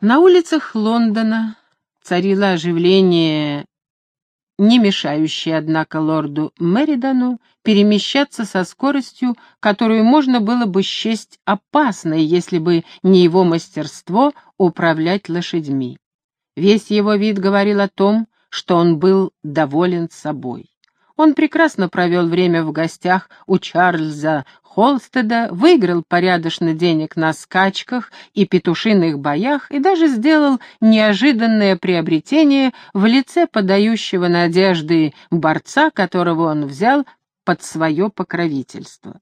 На улицах Лондона царило оживление, не мешающее, однако, лорду Меридану перемещаться со скоростью, которую можно было бы счесть опасной, если бы не его мастерство управлять лошадьми. Весь его вид говорил о том, что он был доволен собой. Он прекрасно провел время в гостях у Чарльза Холстеда, выиграл порядочно денег на скачках и петушиных боях и даже сделал неожиданное приобретение в лице подающего надежды борца, которого он взял под свое покровительство.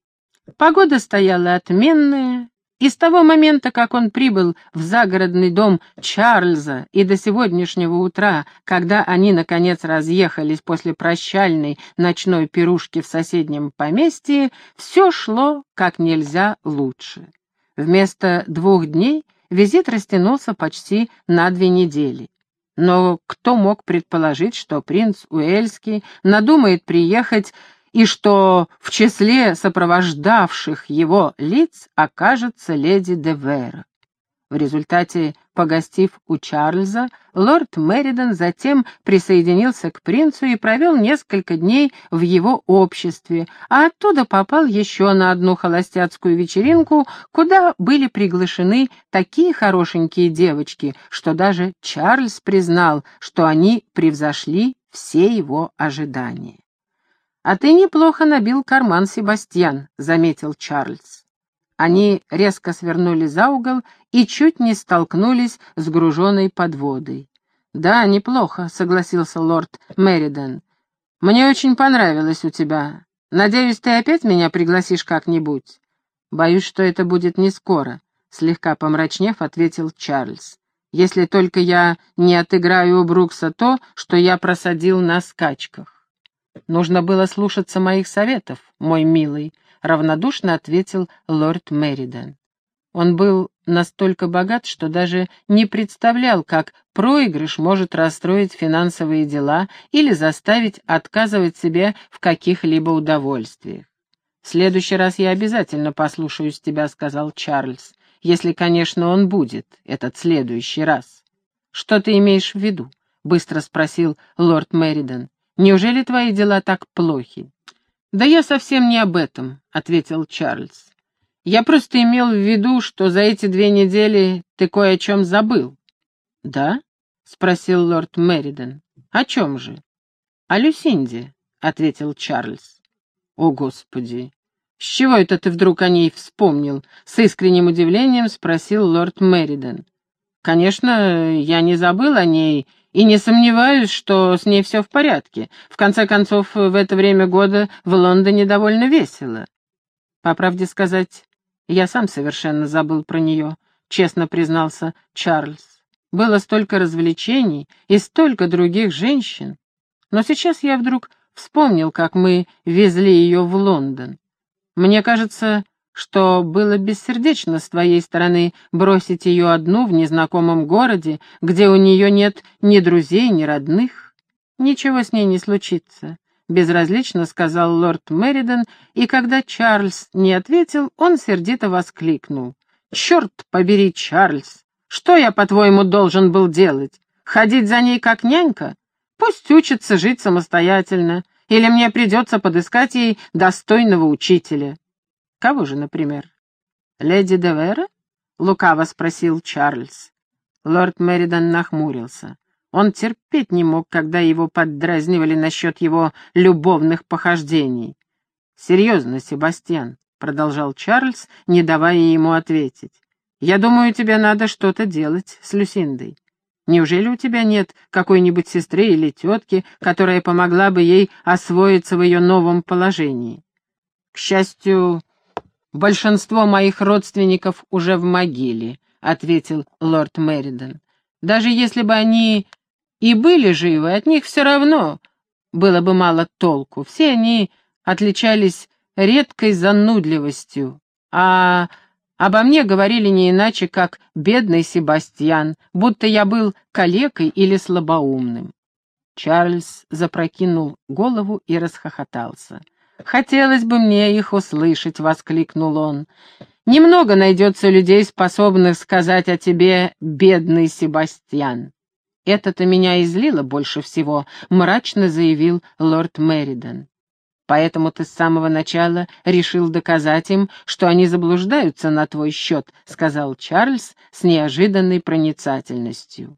Погода стояла отменная, и с того момента, как он прибыл в загородный дом Чарльза и до сегодняшнего утра, когда они, наконец, разъехались после прощальной ночной пирушки в соседнем поместье, все шло как нельзя лучше. Вместо двух дней визит растянулся почти на две недели. Но кто мог предположить, что принц Уэльский надумает приехать и что в числе сопровождавших его лиц окажется леди де Вера. В результате, погостив у Чарльза, лорд Меридан затем присоединился к принцу и провел несколько дней в его обществе, а оттуда попал еще на одну холостяцкую вечеринку, куда были приглашены такие хорошенькие девочки, что даже Чарльз признал, что они превзошли все его ожидания. «А ты неплохо набил карман, Себастьян», — заметил Чарльз. Они резко свернули за угол и чуть не столкнулись с груженной подводой. «Да, неплохо», — согласился лорд Мериден. «Мне очень понравилось у тебя. Надеюсь, ты опять меня пригласишь как-нибудь?» «Боюсь, что это будет не скоро», — слегка помрачнев, ответил Чарльз. «Если только я не отыграю у Брукса то, что я просадил на скачках». «Нужно было слушаться моих советов, мой милый», — равнодушно ответил лорд Мериден. Он был настолько богат, что даже не представлял, как проигрыш может расстроить финансовые дела или заставить отказывать себе в каких-либо удовольствиях. «В следующий раз я обязательно послушаюсь тебя», — сказал Чарльз, «если, конечно, он будет, этот следующий раз». «Что ты имеешь в виду?» — быстро спросил лорд Мериден. Неужели твои дела так плохи?» «Да я совсем не об этом», — ответил Чарльз. «Я просто имел в виду, что за эти две недели ты кое о чем забыл». «Да?» — спросил лорд Мериден. «О чем же?» «О Люсинде», — ответил Чарльз. «О, Господи! С чего это ты вдруг о ней вспомнил?» — с искренним удивлением спросил лорд Мериден. «Конечно, я не забыл о ней и не сомневаюсь, что с ней все в порядке. В конце концов, в это время года в Лондоне довольно весело. По правде сказать, я сам совершенно забыл про нее, честно признался Чарльз. Было столько развлечений и столько других женщин. Но сейчас я вдруг вспомнил, как мы везли ее в Лондон. Мне кажется, что было бессердечно с твоей стороны бросить ее одну в незнакомом городе, где у нее нет ни друзей, ни родных. Ничего с ней не случится, — безразлично сказал лорд Меридон, и когда Чарльз не ответил, он сердито воскликнул. «Черт побери, Чарльз! Что я, по-твоему, должен был делать? Ходить за ней как нянька? Пусть учится жить самостоятельно, или мне придется подыскать ей достойного учителя». Кого же, например? Леди Девера? Лукаво спросил Чарльз. Лорд Меридан нахмурился. Он терпеть не мог, когда его поддразнивали насчет его любовных похождений. «Серьезно, Себастьян», — продолжал Чарльз, не давая ему ответить. «Я думаю, тебе надо что-то делать с Люсиндой. Неужели у тебя нет какой-нибудь сестры или тетки, которая помогла бы ей освоиться в ее новом положении? К счастью, «Большинство моих родственников уже в могиле», — ответил лорд Меридон. «Даже если бы они и были живы, от них все равно было бы мало толку. Все они отличались редкой занудливостью, а обо мне говорили не иначе, как «бедный Себастьян», будто я был калекой или слабоумным». Чарльз запрокинул голову и расхохотался. «Хотелось бы мне их услышать», — воскликнул он. Немного найдется людей, способных сказать о тебе «бедный Себастьян». «Это-то меня излило больше всего», — мрачно заявил лорд Меридан. «Поэтому ты с самого начала решил доказать им, что они заблуждаются на твой счет», — сказал Чарльз с неожиданной проницательностью.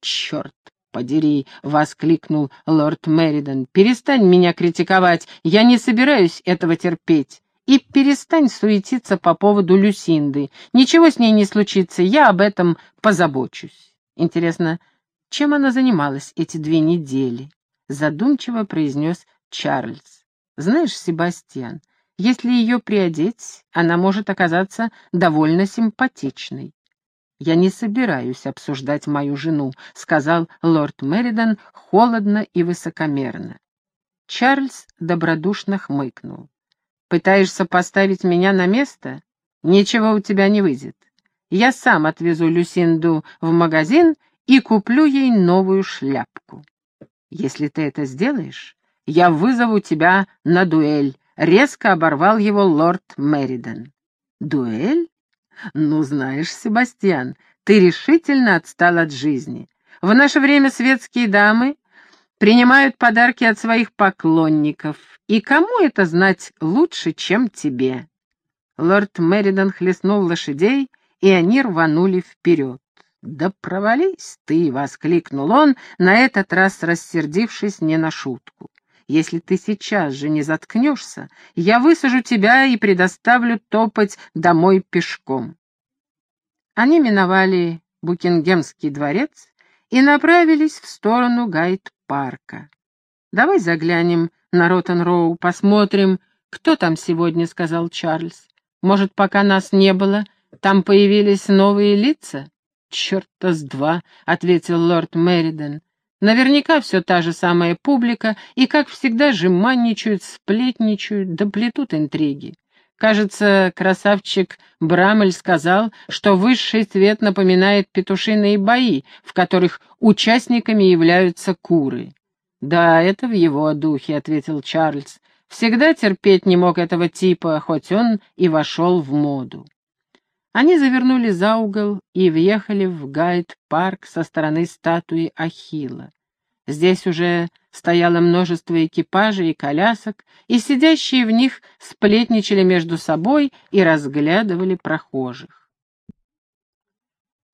«Черт подери!» — воскликнул лорд Меридан. «Перестань меня критиковать, я не собираюсь этого терпеть. И перестань суетиться по поводу Люсинды. Ничего с ней не случится, я об этом позабочусь». Интересно, чем она занималась эти две недели? Задумчиво произнес Чарльз. Знаешь, Себастьян, если ее приодеть, она может оказаться довольно симпатичной. «Я не собираюсь обсуждать мою жену», — сказал лорд Меридан холодно и высокомерно. Чарльз добродушно хмыкнул. «Пытаешься поставить меня на место? Ничего у тебя не выйдет. Я сам отвезу Люсинду в магазин и куплю ей новую шляпку. Если ты это сделаешь, я вызову тебя на дуэль», — резко оборвал его лорд Меридан. «Дуэль? Ну, знаешь, Себастьян, ты решительно отстал от жизни. В наше время светские дамы принимают подарки от своих поклонников, и кому это знать лучше, чем тебе?» Лорд Меридан хлестнул лошадей, и они рванули вперед. «Да провались ты!» — воскликнул он, на этот раз рассердившись не на шутку. «Если ты сейчас же не заткнешься, я высажу тебя и предоставлю топать домой пешком». Они миновали Букингемский дворец и направились в сторону Гайд-парка. «Давай заглянем на Роттен-Роу, посмотрим, кто там сегодня», — сказал Чарльз. «Может, пока нас не было, там появились новые лица?» «Черта с два», — ответил лорд Мериден. «Наверняка все та же самая публика, и, как всегда, жеманничают, сплетничают, да плетут интриги. Кажется, красавчик Брамель сказал, что высший цвет напоминает петушиные бои, в которых участниками являются куры. «Да, это в его духе», — ответил Чарльз. «Всегда терпеть не мог этого типа, хоть он и вошел в моду». Они завернули за угол и въехали в гайд-парк со стороны статуи Ахилла. Здесь уже стояло множество экипажей и колясок, и сидящие в них сплетничали между собой и разглядывали прохожих.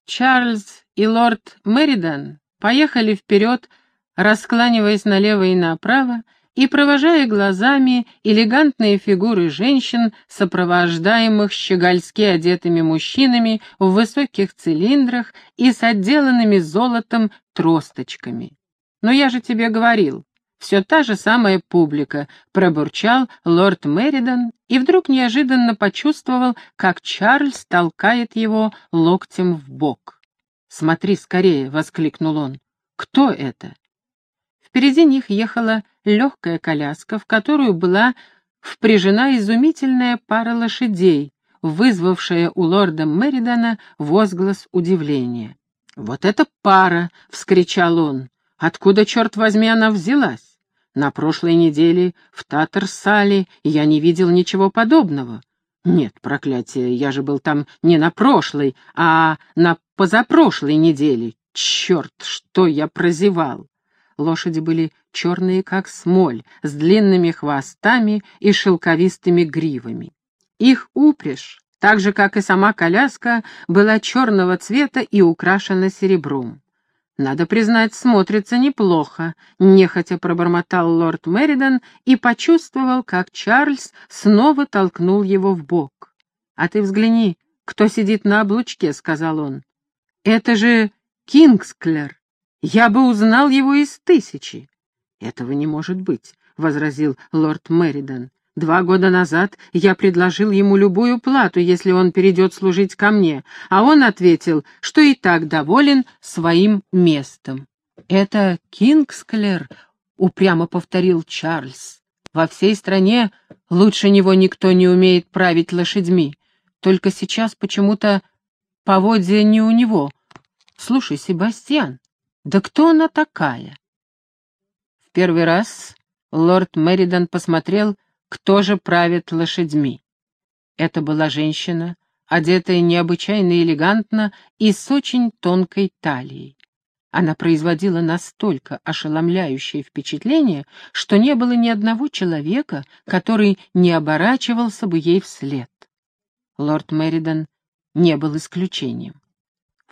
Чарльз и лорд Меридан поехали вперед, раскланиваясь налево и направо, и провожая глазами элегантные фигуры женщин, сопровождаемых щегольски одетыми мужчинами в высоких цилиндрах и с отделанными золотом тросточками. «Но я же тебе говорил, все та же самая публика», — пробурчал лорд Меридан и вдруг неожиданно почувствовал, как Чарльз толкает его локтем в бок. «Смотри скорее!» — воскликнул он. «Кто это?» Впереди них ехала легкая коляска, в которую была впряжена изумительная пара лошадей, вызвавшая у лорда Меридана возглас удивления. «Вот это пара!» — вскричал он. «Откуда, черт возьми, она взялась? На прошлой неделе в Татарсале я не видел ничего подобного. Нет, проклятие, я же был там не на прошлой, а на позапрошлой неделе. Черт, что я прозевал!» Лошади были черные, как смоль, с длинными хвостами и шелковистыми гривами. Их упряжь, так же, как и сама коляска, была черного цвета и украшена серебром. «Надо признать, смотрится неплохо», — нехотя пробормотал лорд Меридан и почувствовал, как Чарльз снова толкнул его в бок. «А ты взгляни, кто сидит на облучке», — сказал он. «Это же Кингсклер, я бы узнал его из тысячи. Этого не может быть, — возразил лорд Меридан. Два года назад я предложил ему любую плату, если он перейдет служить ко мне, а он ответил, что и так доволен своим местом. «Это Кингсклер», — упрямо повторил Чарльз. «Во всей стране лучше него никто не умеет править лошадьми. Только сейчас почему-то поводья не у него. Слушай, Себастьян, да кто она такая? В первый раз лорд Меридан посмотрел, кто же правит лошадьми. Это была женщина одетая необычайно элегантно и с очень тонкой талией. Она производила настолько ошеломляющее впечатление, что не было ни одного человека, который не оборачивался бы ей вслед. Лорд Меридан не был исключением.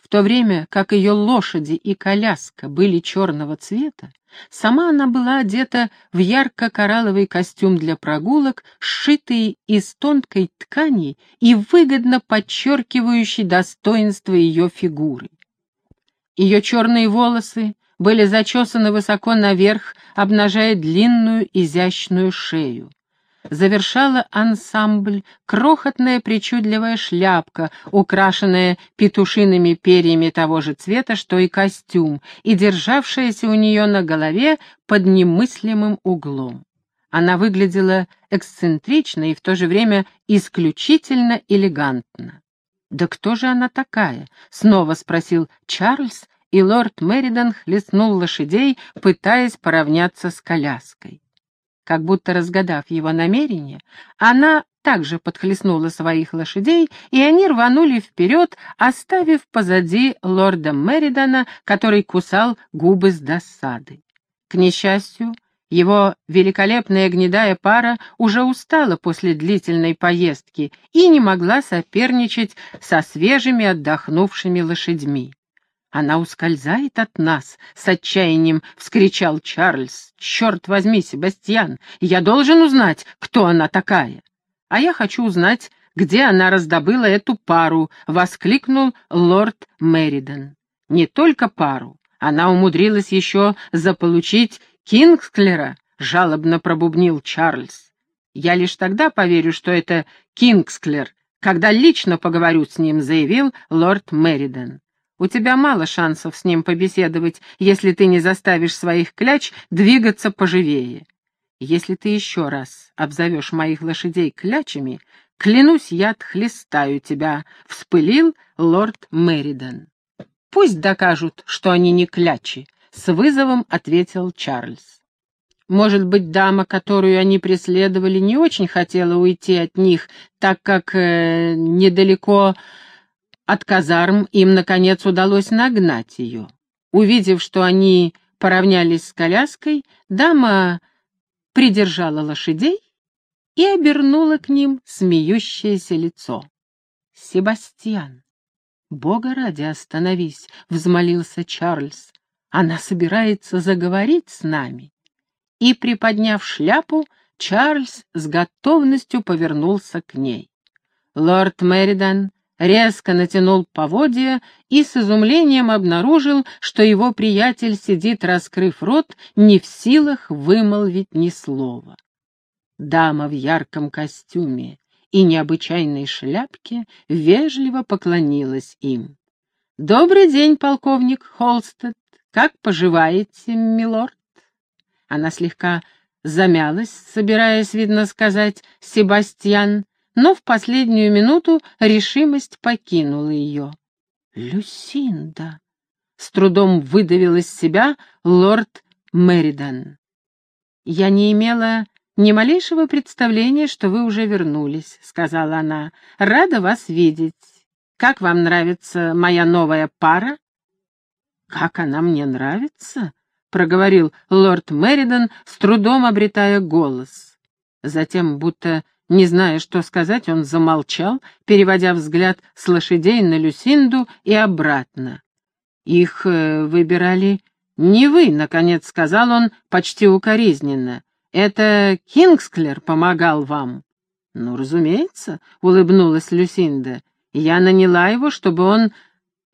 В то время как ее лошади и коляска были черного цвета, сама она была одета в ярко-коралловый костюм для прогулок, сшитый из тонкой ткани и выгодно подчеркивающий достоинство ее фигуры. Ее черные волосы были зачесаны высоко наверх, обнажая длинную изящную шею. Завершала ансамбль крохотная причудливая шляпка, украшенная петушиными перьями того же цвета, что и костюм, и державшаяся у нее на голове под немыслимым углом. Она выглядела эксцентрично и в то же время исключительно элегантно. «Да кто же она такая?» — снова спросил Чарльз, и лорд Меридан хлестнул лошадей, пытаясь поравняться с коляской. Как будто разгадав его намерение, она также подхлестнула своих лошадей, и они рванули вперед, оставив позади лорда Меридана, который кусал губы с досады. К несчастью, его великолепная гнедая пара уже устала после длительной поездки и не могла соперничать со свежими отдохнувшими лошадьми. «Она ускользает от нас!» — с отчаянием вскричал Чарльз. «Черт возьми, Себастьян, я должен узнать, кто она такая!» «А я хочу узнать, где она раздобыла эту пару!» — воскликнул лорд Меридан. «Не только пару, она умудрилась еще заполучить Кингсклера, жалобно пробубнил Чарльз. Я лишь тогда поверю, что это Кингсклер, когда лично поговорю с ним, заявил лорд Мериден. У тебя мало шансов с ним побеседовать, если ты не заставишь своих кляч двигаться поживее. Если ты еще раз обзовешь моих лошадей клячами, клянусь, я отхлестаю тебя, — вспылил лорд Мериден. Пусть докажут, что они не клячи, с вызовом ответил Чарльз. Может быть, дама, которую они преследовали, не очень хотела уйти от них, так как э, недалеко от казарм им, наконец, удалось нагнать ее. Увидев, что они поравнялись с коляской, дама придержала лошадей и обернула к ним смеющееся лицо. «Себастьян, Бога ради остановись!» — взмолился Чарльз. Она собирается заговорить с нами. И, приподняв шляпу, Чарльз с готовностью повернулся к ней. Лорд Меридан резко натянул поводья и с изумлением обнаружил, что его приятель сидит, раскрыв рот, не в силах вымолвить ни слова. Дама в ярком костюме и необычайной шляпке вежливо поклонилась им. «Добрый день, полковник Холстед. «Как поживаете, милорд?» Она слегка замялась, собираясь, видно сказать, «Себастьян», но в последнюю минуту решимость покинула ее. «Люсинда!» — с трудом выдавил из себя лорд Меридан. «Я не имела ни малейшего представления, что вы уже вернулись», — сказала она. «Рада вас видеть. Как вам нравится моя новая пара?» «Как она мне нравится!» — проговорил лорд Меридан, с трудом обретая голос. Затем, будто не зная, что сказать, он замолчал, переводя взгляд с лошадей на Люсинду и обратно. «Их э, выбирали не вы», — наконец сказал он почти укоризненно. «Это Кингсклер помогал вам». «Ну, разумеется», — улыбнулась Люсинда. «Я наняла его, чтобы он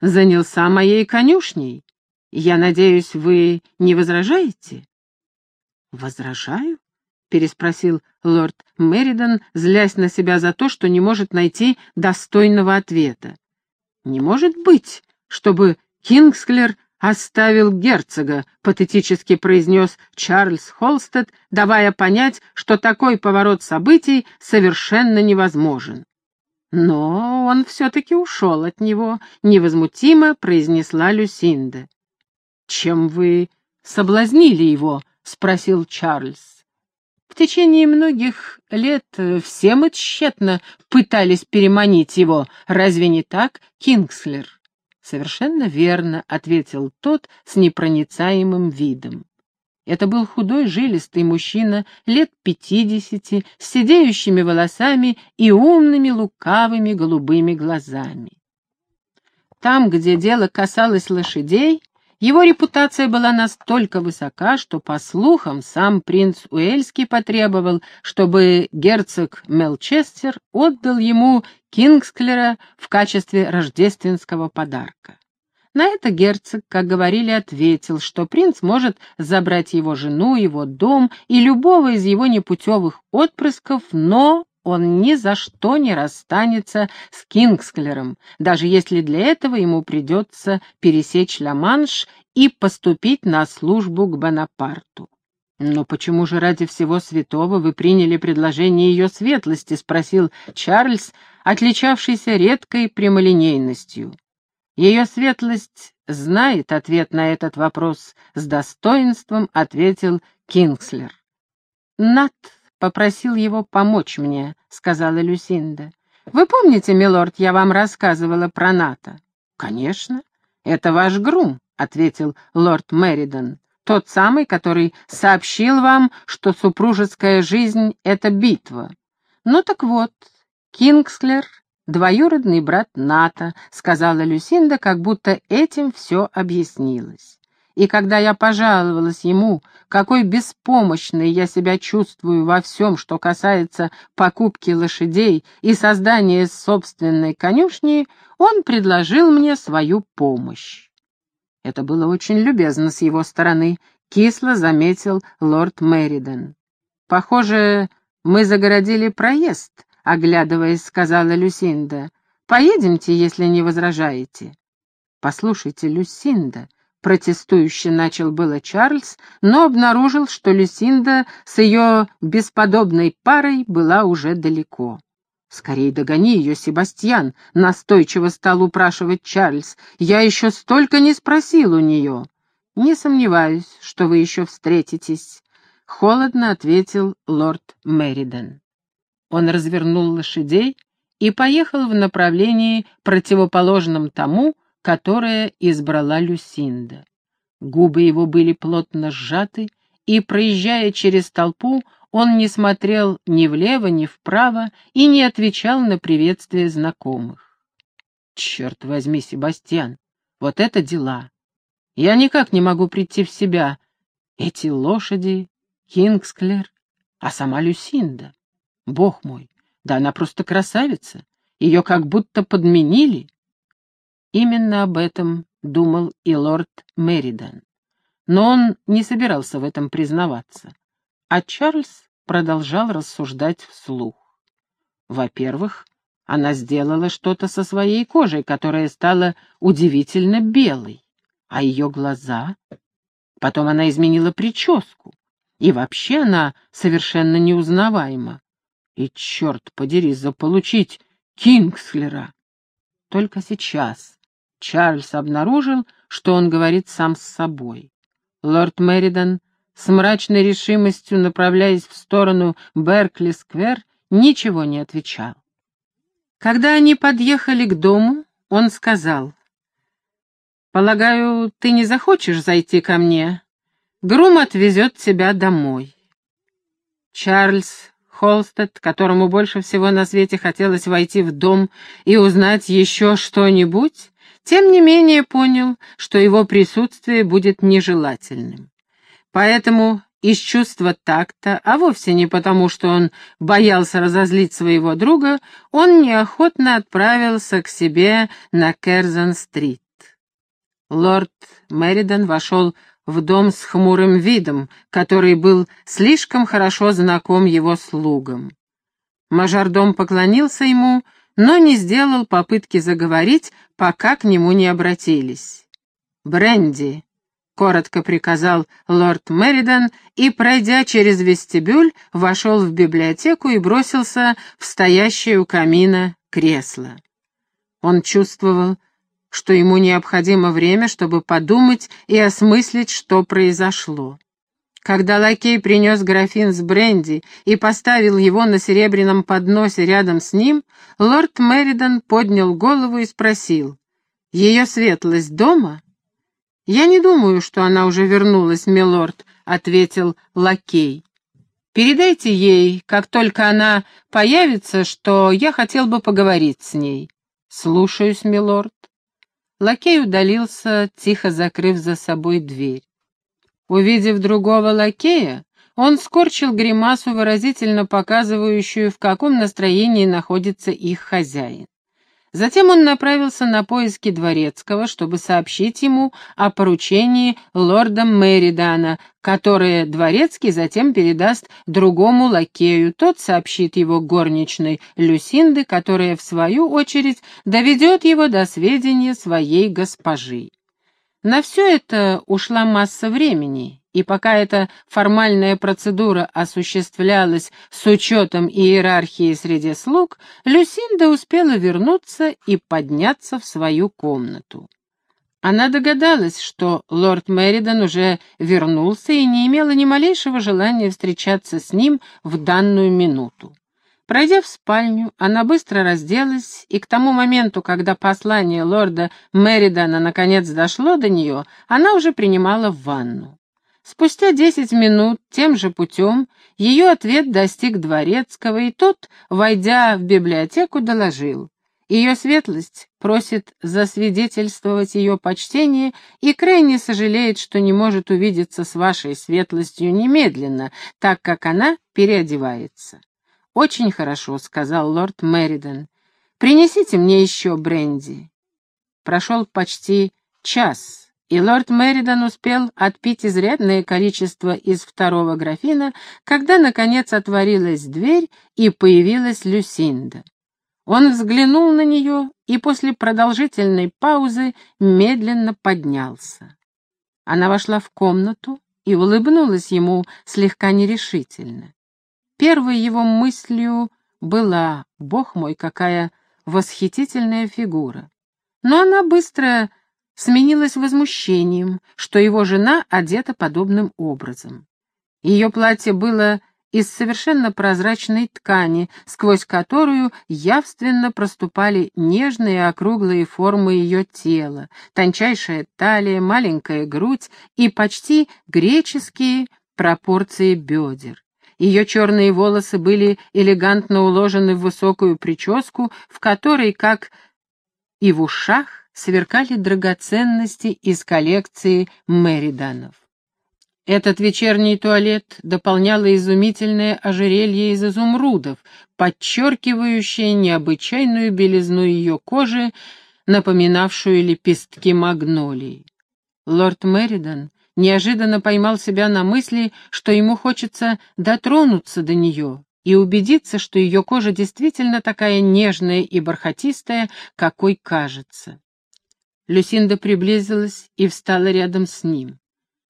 занялся моей конюшней. Я надеюсь, вы не возражаете? Возражаю? Переспросил лорд Меридан, злясь на себя за то, что не может найти достойного ответа. Не может быть, чтобы Кингсклер оставил герцога, патетически произнес Чарльз Холстед, давая понять, что такой поворот событий совершенно невозможен. Но он все-таки ушел от него, невозмутимо произнесла Люсинда. «Чем вы соблазнили его?» — спросил Чарльз. В течение многих лет все мы тщетно пытались переманить его. Разве не так, Кингслер? Совершенно верно, ответил тот с непроницаемым видом. Это был худой, жилистый мужчина, лет пятидесяти, с сидеющими волосами и умными, лукавыми голубыми глазами. Там, где дело касалось лошадей, его репутация была настолько высока, что, по слухам, сам принц Уэльский потребовал, чтобы герцог Мелчестер отдал ему Кингсклера в качестве рождественского подарка. На это герцог, как говорили, ответил, что принц может забрать его жену, его дом и любого из его непутевых отпрысков, но он ни за что не расстанется с Кингсклером, даже если для этого ему придется пересечь Ла-Манш и поступить на службу к Бонапарту. «Но почему же ради всего святого вы приняли предложение ее светлости?» — спросил Чарльз, отличавшийся редкой прямолинейностью. Ее светлость знает ответ на этот вопрос, с достоинством ответил Кингслер. Нат попросил его помочь мне, сказала Люсинда. Вы помните, милорд, я вам рассказывала про Ната? Конечно, это ваш грум, ответил лорд Меридан. Тот самый, который сообщил вам, что супружеская жизнь — это битва. Ну так вот, Кингслер «Двоюродный брат Ната», — сказала Люсинда, как будто этим все объяснилось. И когда я пожаловалась ему, какой беспомощной я себя чувствую во всем, что касается покупки лошадей и создания собственной конюшни, он предложил мне свою помощь. Это было очень любезно с его стороны, кисло заметил лорд Мэриден. Похоже, мы загородили проезд, — оглядываясь, сказала Люсинда. «Поедемте, если не возражаете». «Послушайте, Люсинда», — протестующе начал было Чарльз, но обнаружил, что Люсинда с ее бесподобной парой была уже далеко. «Скорей догони ее, Себастьян», — настойчиво стал упрашивать Чарльз. «Я еще столько не спросил у нее». «Не сомневаюсь, что вы еще встретитесь», — холодно ответил лорд Мериден. Он развернул лошадей и поехал в направлении, противоположном тому, которое избрала Люсинда. Губы его были плотно сжаты, и, проезжая через толпу, он не смотрел ни влево, ни вправо и не отвечал на приветствие знакомых. «Черт возьми, Себастьян, вот это дела! Я никак не могу прийти в себя. Эти лошади, Кингсклер, а сама Люсинда. Бог мой, да она просто красавица. Ее как будто подменили. Именно об этом думал и лорд Меридан. Но он не собирался в этом признаваться. А Чарльз продолжал рассуждать вслух. Во-первых, она сделала что-то со своей кожей, которая стала удивительно белой, а ее глаза... Потом она изменила прическу, и вообще она совершенно неузнаваема. И, черт подери, заполучить Кингслера. Только сейчас Чарльз обнаружил, что он говорит сам с собой. Лорд Меридан, с мрачной решимостью направляясь в сторону Беркли-сквер, ничего не отвечал. Когда они подъехали к дому, он сказал, «Полагаю, ты не захочешь зайти ко мне? Грум отвезет тебя домой». Чарльз Холстед, которому больше всего на свете хотелось войти в дом и узнать еще что-нибудь, тем не менее понял, что его присутствие будет нежелательным. Поэтому из чувства такта, а вовсе не потому, что он боялся разозлить своего друга, он неохотно отправился к себе на Керзон-стрит. Лорд Меридан вошел в дом с хмурым видом, который был слишком хорошо знаком его слугам. Мажордом поклонился ему, но не сделал попытки заговорить, пока к нему не обратились. «Бренди», — коротко приказал лорд Меридан и, пройдя через вестибюль, вошел в библиотеку и бросился в стоящее у камина кресло. Он чувствовал, что ему необходимо время, чтобы подумать и осмыслить, что произошло. Когда лакей принес графин с бренди и поставил его на серебряном подносе рядом с ним, лорд Меридан поднял голову и спросил, «Ее светлость дома?» «Я не думаю, что она уже вернулась, милорд», — ответил лакей. «Передайте ей, как только она появится, что я хотел бы поговорить с ней». «Слушаюсь, милорд». Лакей удалился, тихо закрыв за собой дверь. Увидев другого лакея, он скорчил гримасу, выразительно показывающую, в каком настроении находится их хозяин. Затем он направился на поиски Дворецкого, чтобы сообщить ему о поручении лорда Мэридана, которое Дворецкий затем передаст другому лакею. Тот сообщит его горничной Люсинды, которая, в свою очередь, доведет его до сведения своей госпожи. На все это ушла масса времени, и пока эта формальная процедура осуществлялась с учетом иерархии среди слуг, Люсинда успела вернуться и подняться в свою комнату. Она догадалась, что лорд Меридан уже вернулся и не имела ни малейшего желания встречаться с ним в данную минуту. Пройдя в спальню, она быстро разделась, и к тому моменту, когда послание лорда Меридана наконец дошло до нее, она уже принимала ванну. Спустя десять минут тем же путем ее ответ достиг Дворецкого, и тот, войдя в библиотеку, доложил. Ее светлость просит засвидетельствовать ее почтение и крайне сожалеет, что не может увидеться с вашей светлостью немедленно, так как она переодевается. «Очень хорошо», — сказал лорд Мериден. «Принесите мне еще бренди». Прошел почти час и лорд Меридан успел отпить изрядное количество из второго графина, когда, наконец, отворилась дверь и появилась Люсинда. Он взглянул на нее и после продолжительной паузы медленно поднялся. Она вошла в комнату и улыбнулась ему слегка нерешительно. Первой его мыслью была «Бог мой, какая восхитительная фигура!» Но она быстро сменилось возмущением, что его жена одета подобным образом. Ее платье было из совершенно прозрачной ткани, сквозь которую явственно проступали нежные округлые формы ее тела, тончайшая талия, маленькая грудь и почти греческие пропорции бедер. Ее черные волосы были элегантно уложены в высокую прическу, в которой, как и в ушах, сверкали драгоценности из коллекции Мэриданов. Этот вечерний туалет дополняло изумительное ожерелье из изумрудов, подчеркивающее необычайную белизну ее кожи, напоминавшую лепестки магнолии. Лорд Мэридан неожиданно поймал себя на мысли, что ему хочется дотронуться до нее и убедиться, что ее кожа действительно такая нежная и бархатистая, какой кажется. Люсинда приблизилась и встала рядом с ним.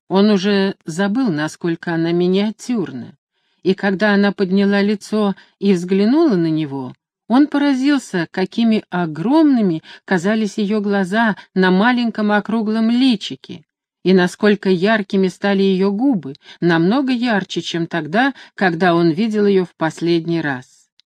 Он уже забыл, насколько она миниатюрна, и когда она подняла лицо и взглянула на него, он поразился, какими огромными казались ее глаза на маленьком округлом личике, и насколько яркими стали ее губы, намного ярче, чем тогда, когда он видел ее в последний раз.